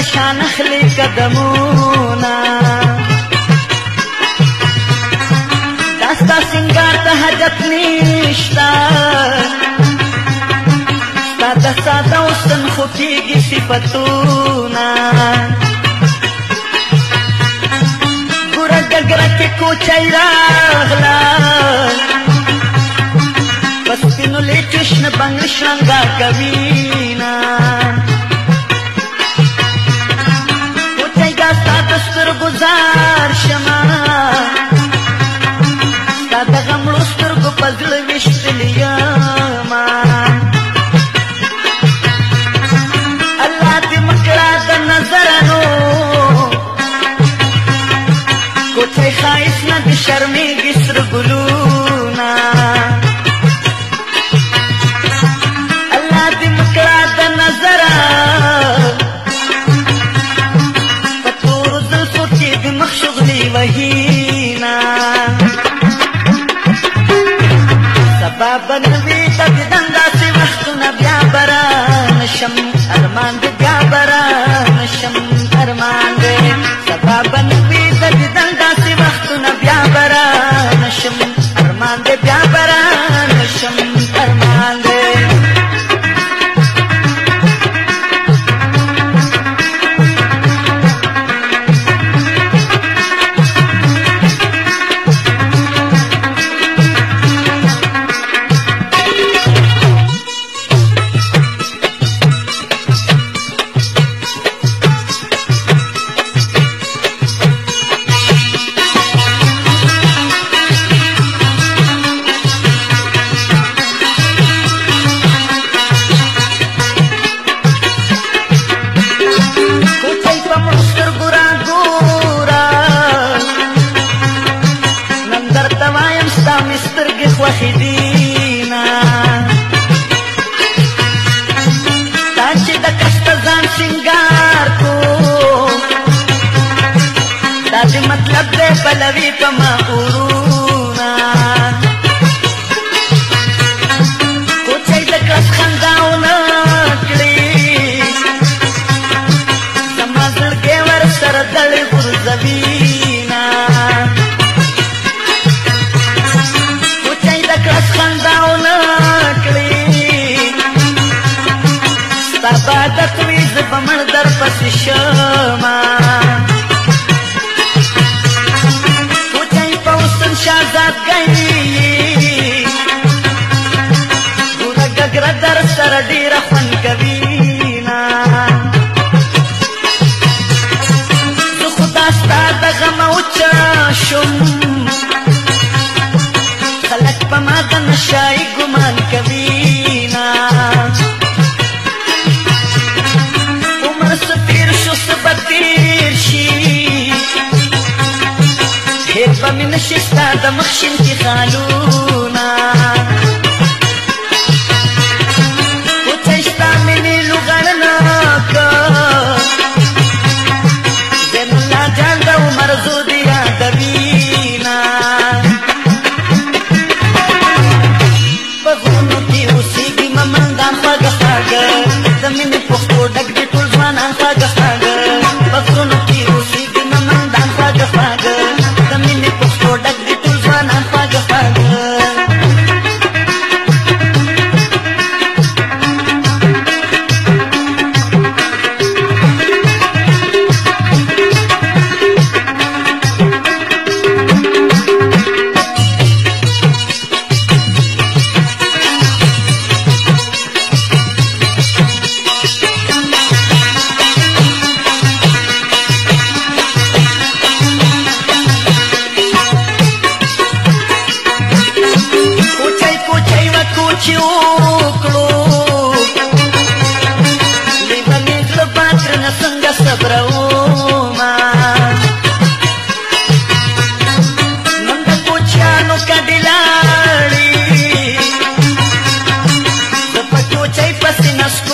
पशान खली कदमूना दस्ता सिंगार तह जतनी पतूना गुरा गगर के कोचै राखला बस कृष्ण बंग श्रंगा कवीना گلزار شما تا د غمړو سترګو په زړه ویشتلی یما الله دې مکړه د نظرانو کوڅې ښایست نه دې شرمېږي शं धर्मान्ध गाबरामशं धर्मान्ध सभा बन्ध ಕವಿ ತಮ್ಮ ಊರು मश Busting us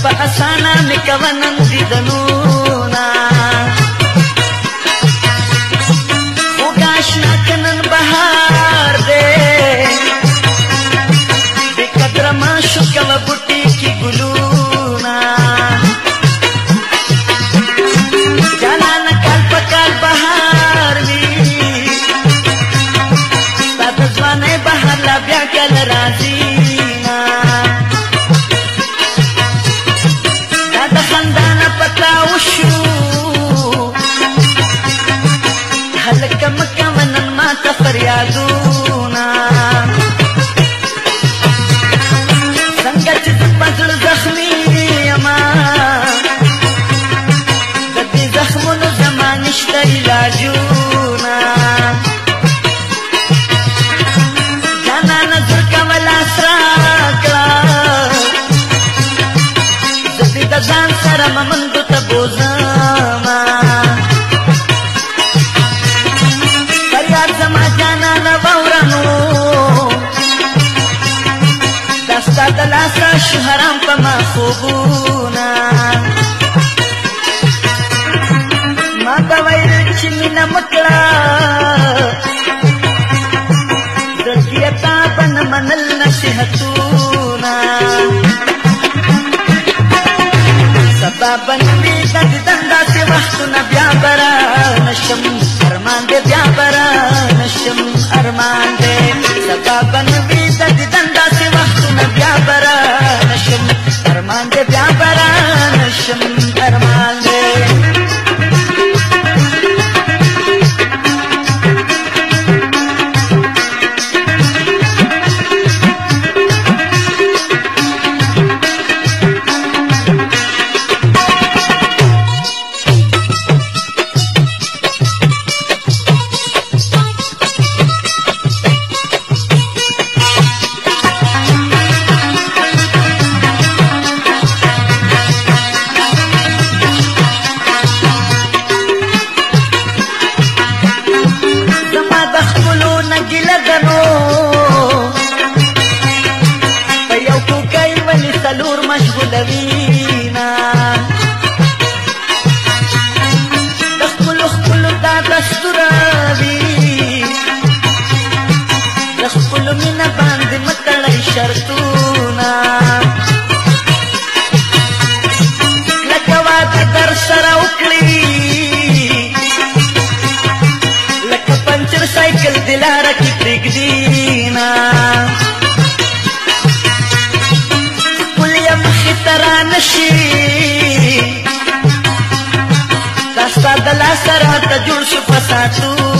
ಸ್ವಲ್ಪ ಹಸನ ಮಿಕವನಂದಿದನು ಉಗಾಶ್ನಾಕನನ್ ಬಹಾರ್ದೆ ಬಿಕದ್ರಮ ಶುಕವ ಬುಟ್ಟಿಕಿ ಗುಲೂ राजी نشته علاجونه جانا نظر کول اسرا کړه زه د ځان سره ممند ته بوزما فریاد زما جانا نه باورانو دستا د لاسه شهرام په ما خوبو کړه د کیتا بن منل نشهتونا سبب می غد دندا سی وخت نه بیا برا نشم ارمان دې بیا برا نشم ارمان دې سبب دینا ولیم خطران شي دستا دلا سره ته جوړ شو فساتو